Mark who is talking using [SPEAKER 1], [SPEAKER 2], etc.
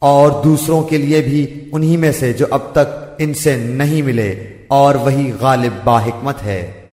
[SPEAKER 1] اور دوسروں کے لیے بھی انہی میں سے جو اب تک ان سے نہیں ملے اور وہی غالب باحکمت ہے۔